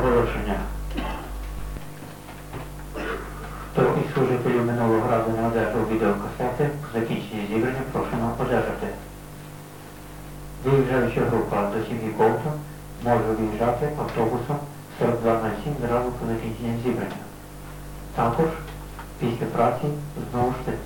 Оголошення. Хто із служителів минулого разу не одержав відеокасети, по закінченні зібрання прошу нам одержати. Виїжджаюча група до сім'ї Ковтон може виїжджати автобусом 4207 зразу по закінченні зібрання. Також після праці знову ж таки.